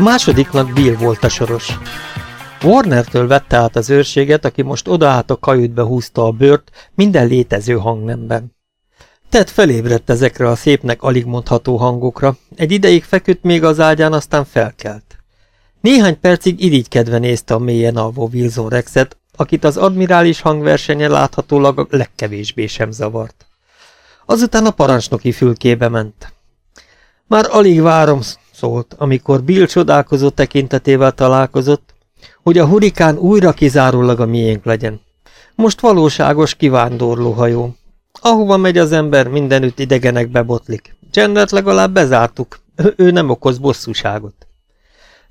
Másodiknak Bill volt a soros. Warnertől vette át az őrséget, aki most odaállt a kajütbe húzta a bőrt minden létező hangnemben. Ted felébredt ezekre a szépnek alig mondható hangokra, egy ideig feküdt még az ágyán, aztán felkelt. Néhány percig irigykedve nézte a mélyen alvó Wilson Rexet, akit az admirális hangversenye láthatólag a legkevésbé sem zavart. Azután a parancsnoki fülkébe ment. Már alig várom, szólt, amikor Bill csodálkozó tekintetével találkozott, hogy a hurikán újra kizárólag a miénk legyen. Most valóságos kivándorlóhajó. Ahova megy az ember, mindenütt idegenek bebotlik. Jennert legalább bezártuk, ő, ő nem okoz bosszúságot.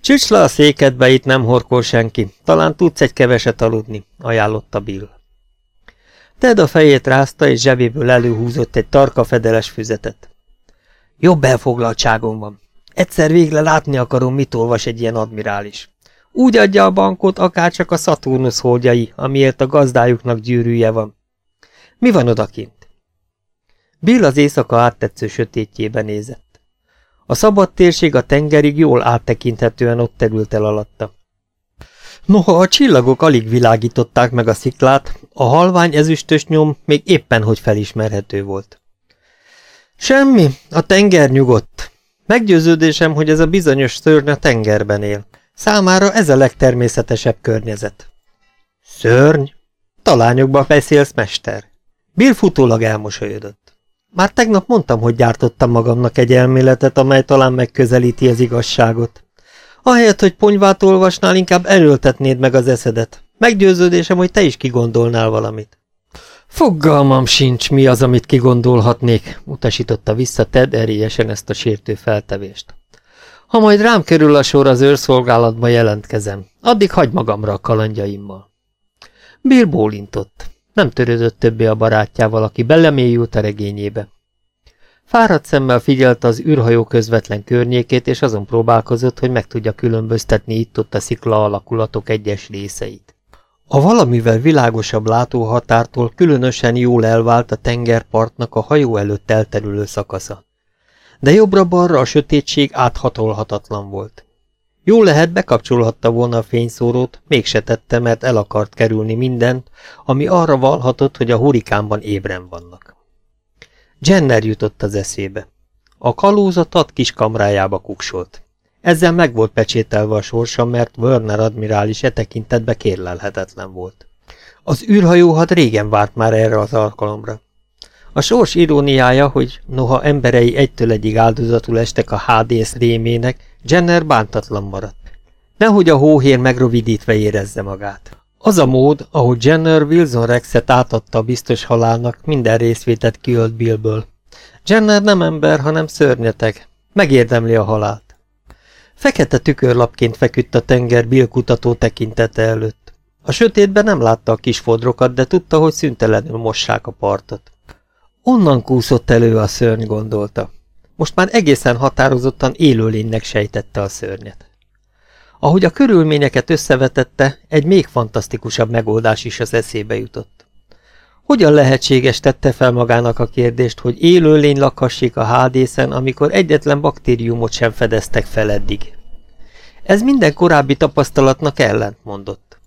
Csücs le a székedbe, itt nem horkol senki. Talán tudsz egy keveset aludni, ajánlotta Bill. Ted a fejét rázta, és zsebéből előhúzott egy tarka fedeles füzetet. Jobb elfoglaltságom van. Egyszer végre látni akarom, mit olvas egy ilyen admirális. Úgy adja a bankot, akárcsak a Saturnus holdjai, amiért a gazdájuknak gyűrűje van. Mi van odakint? Bill az éjszaka áttetsző sötétjébe nézett. A szabad térség a tengerig jól áttekinthetően ott terült el alatta. Noha a csillagok alig világították meg a sziklát, a halvány ezüstös nyom még éppen hogy felismerhető volt. Semmi, a tenger nyugodt. Meggyőződésem, hogy ez a bizonyos szörny a tengerben él. Számára ez a legtermészetesebb környezet. Szörny? Talányokba beszélsz, mester. Bill futólag elmosolyodott. Már tegnap mondtam, hogy gyártottam magamnak egy elméletet, amely talán megközelíti az igazságot. Ahelyett, hogy ponyvát olvasnál, inkább erőltetnéd meg az eszedet. Meggyőződésem, hogy te is kigondolnál valamit. Fogalmam sincs, mi az, amit kigondolhatnék, utasította vissza Ted erélyesen ezt a sértő feltevést. Ha majd rám kerül a sor az őrszolgálatba jelentkezem, addig hagy magamra a kalandjaimmal. Bill bólintott. Nem törődött többé a barátjával, aki belemélyült a regényébe. Fáradt szemmel figyelte az űrhajó közvetlen környékét, és azon próbálkozott, hogy meg tudja különböztetni itt-ott a szikla alakulatok egyes részeit. A valamivel világosabb látóhatártól különösen jól elvált a tengerpartnak a hajó előtt elterülő szakasza. De jobbra-balra a sötétség áthatolhatatlan volt. Jó lehet, bekapcsolhatta volna a fényszórót, mégse tette, mert el akart kerülni mindent, ami arra valhatott, hogy a hurikánban ébren vannak. Jenner jutott az eszébe. A kalóza tat kis kamrájába kuksolt. Ezzel meg volt pecsételve a sorsa, mert Werner admirális e tekintetbe kérlelhetetlen volt. Az űrhajóhat régen várt már erre az alkalomra. A sors iróniája, hogy noha emberei egytől egyig áldozatul estek a HDS rémének, Jenner bántatlan maradt. Nehogy a hóhér megrövidítve érezze magát. Az a mód, ahogy Jenner Wilson Rexet átadta a biztos halálnak, minden részvétet kiölt Billből. Jenner nem ember, hanem szörnyeteg. Megérdemli a halált. Fekete tükörlapként feküdt a tenger Bill kutató tekintete előtt. A sötétben nem látta a kis fodrokat, de tudta, hogy szüntelenül mossák a partot. Onnan kúszott elő a szörny, gondolta. Most már egészen határozottan élőlénynek sejtette a szörnyet. Ahogy a körülményeket összevetette, egy még fantasztikusabb megoldás is az eszébe jutott. Hogyan lehetséges tette fel magának a kérdést, hogy élőlény lakhassék a hádészen, amikor egyetlen baktériumot sem fedeztek fel eddig? Ez minden korábbi tapasztalatnak ellent mondott.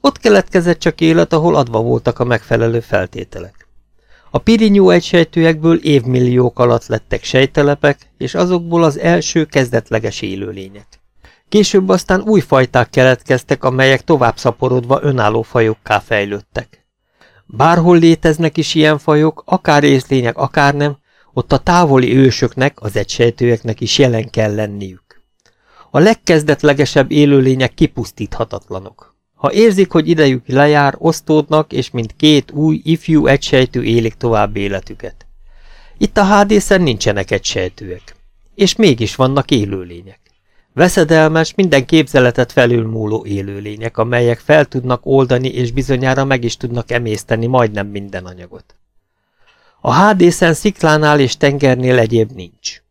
Ott keletkezett csak élet, ahol adva voltak a megfelelő feltételek. A pirinyó egysejtőekből évmilliók alatt lettek sejtelepek, és azokból az első kezdetleges élőlények. Később aztán új fajták keletkeztek, amelyek tovább szaporodva önálló fajokká fejlődtek. Bárhol léteznek is ilyen fajok, akár részlények, akár nem, ott a távoli ősöknek, az egysejtőeknek is jelen kell lenniük. A legkezdetlegesebb élőlények kipusztíthatatlanok. Ha érzik, hogy idejük lejár, osztódnak, és mint két új, ifjú egysejtő élik tovább életüket. Itt a hádészen nincsenek egysejtőek. És mégis vannak élőlények. Veszedelmes, minden képzeletet felülmúló élőlények, amelyek fel tudnak oldani és bizonyára meg is tudnak emészteni majdnem minden anyagot. A hádészen sziklánál és tengernél egyéb nincs.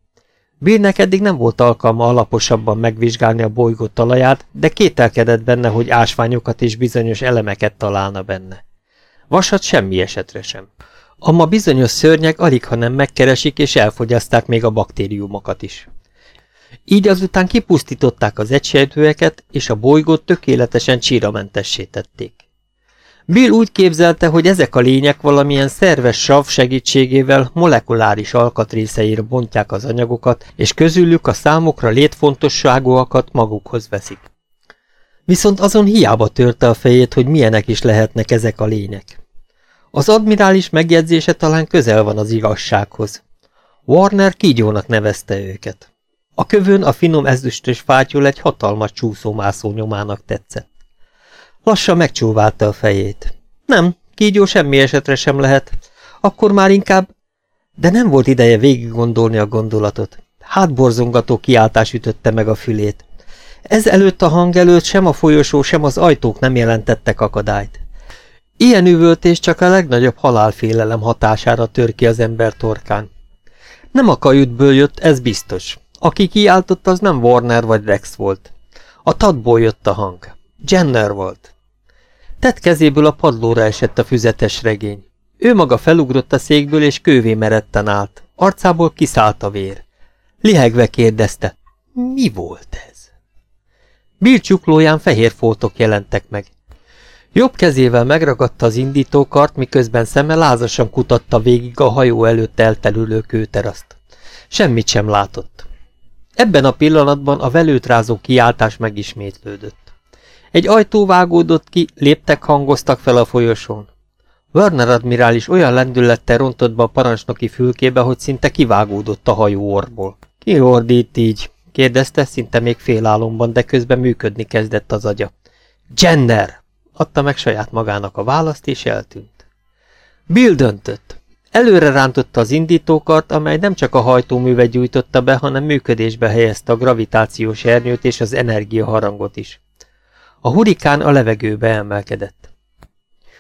Billnek eddig nem volt alkalma alaposabban megvizsgálni a bolygó talaját, de kételkedett benne, hogy ásványokat és bizonyos elemeket találna benne. Vasat semmi esetre sem. Amma bizonyos szörnyek alig, ha nem megkeresik és elfogyaszták még a baktériumokat is. Így azután kipusztították az egysejtőeket, és a bolygót tökéletesen csíramentessé tették. Bill úgy képzelte, hogy ezek a lények valamilyen szerves sav segítségével molekuláris alkatrészeire bontják az anyagokat, és közülük a számokra létfontosságúakat magukhoz veszik. Viszont azon hiába törte a fejét, hogy milyenek is lehetnek ezek a lények. Az admirális megjegyzése talán közel van az igazsághoz. Warner kígyónak nevezte őket. A kövön a finom ezüstös fátyol egy hatalmas csúszómászó nyomának tetszett. Lassan megcsóválta a fejét. Nem, kígyó semmi esetre sem lehet. Akkor már inkább... De nem volt ideje végig gondolni a gondolatot. Hátborzongató kiáltás ütötte meg a fülét. Ez előtt a hang előtt sem a folyosó, sem az ajtók nem jelentettek akadályt. Ilyen üvöltés csak a legnagyobb halálfélelem hatására tör ki az ember torkán. Nem a kajütből jött, ez biztos. Aki kiáltott, az nem Warner vagy Rex volt. A tadból jött a hang. Jenner volt. Tett kezéből a padlóra esett a füzetes regény. Ő maga felugrott a székből, és kővé meretten állt. Arcából kiszállt a vér. Lihegve kérdezte, mi volt ez? Bill csuklóján fehér foltok jelentek meg. Jobb kezével megragadta az indítókart, miközben szeme lázasan kutatta végig a hajó előtt elterülő kőteraszt. Semmit sem látott. Ebben a pillanatban a velőt rázó kiáltás megismétlődött. Egy ajtó vágódott ki, léptek hangoztak fel a folyosón. Werner admirális olyan lendülettel rontott be a parancsnoki fülkébe, hogy szinte kivágódott a hajó orból. Ki hordít így? kérdezte, szinte még félálomban, de közben működni kezdett az agya. Jenner! adta meg saját magának a választ, és eltűnt. Bill döntött. Előre rántotta az indítókart, amely nem csak a hajtóművet gyújtotta be, hanem működésbe helyezte a gravitációs ernyőt és az energiaharangot is. A hurikán a levegőbe emelkedett.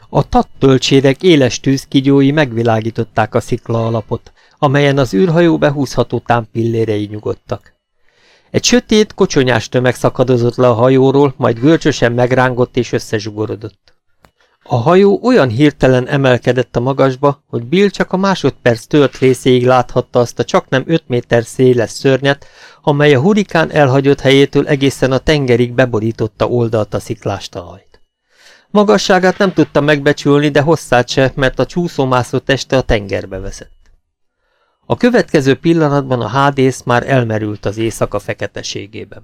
A tattölcsérek éles tűzkigyói megvilágították a szikla alapot, amelyen az űrhajó behúzható támpillérei nyugodtak. Egy sötét, kocsonyás tömeg szakadozott le a hajóról, majd görcsösen megrángott és összezsugorodott. A hajó olyan hirtelen emelkedett a magasba, hogy Bill csak a másodperc tört részéig láthatta azt a csak nem 5 méter széles szörnyet, amely a hurikán elhagyott helyétől egészen a tengerig beborította oldalt a sziklástalajt. Magasságát nem tudta megbecsülni, de hosszát se, mert a csúszómászó teste a tengerbe veszett. A következő pillanatban a hádész már elmerült az éjszaka feketeségében.